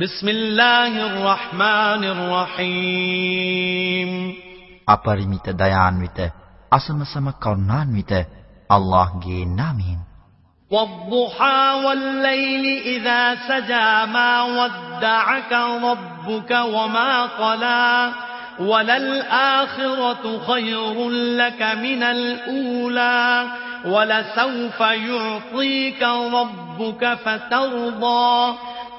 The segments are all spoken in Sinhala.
بسم الله الرحمن الرحيم අපරිමිත දයාන්විත අසමසම කරුණාන්විත අල්ලාහ්ගේ නාමයෙන් والضحى والليل إذا سجى ما ودعك ربك وما قلى وللآخرة خير لك من الأولى ولسوف يعطيك ربك فترضى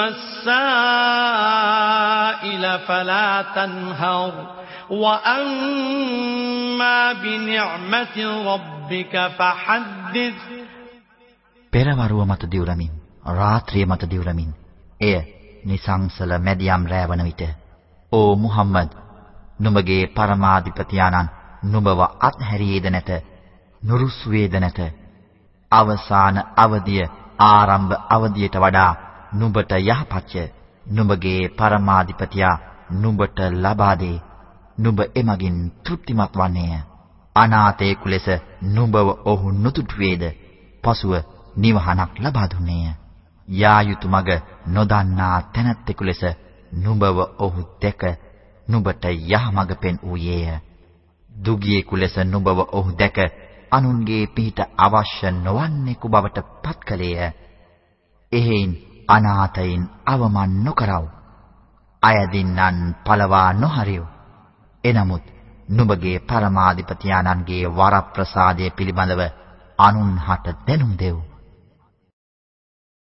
السائل فلا تنهر وأما بنعمة ربك فحدث පෙරවරුව මත දිවුරමින් රාත්‍රිය මත දිවුරමින් එය නිසංසල මැදියම් රැවන විට ඕ මුහම්මද් නුඹගේ පරමාධිපති ආනන් නුඹව අත්හැරියේද නැත නුරුස්වේද නැත අවසාන අවදිය ආරම්භ අවදියට වඩා නුඹට යහපත්ය. නුඹගේ පරමාධිපතියා නුඹට ලබා දේ නුඹ එමගින් තෘප්තිමත් වන්නේය. අනාථයෙකු ලෙස නුඹව ඔහු නොතුටුවේද? පසුව නිවහනක් ලබා දුන්නේය. යා යුතු මග නොදන්නා තැනැත්තෙකු ලෙස නුඹව ඔහු දැක නුඹට යහමඟ පෙන් වූයේය. දුගියෙකු ලෙස නුඹව ඔහු දැක අනුන්ගේ පිහිට අවශ්‍ය නොවන්නෙකු බවට පත් කලේය. එහෙයින් අනාථයින් අවමන් නොකරව. අයදින්නන් පළවා නොහරියු. එනමුත් නුඹගේ පරමාධිපති ආනන්ගේ වරප්‍රසාදය පිළිබඳව අනුන්හට දැනුම් දෙව්.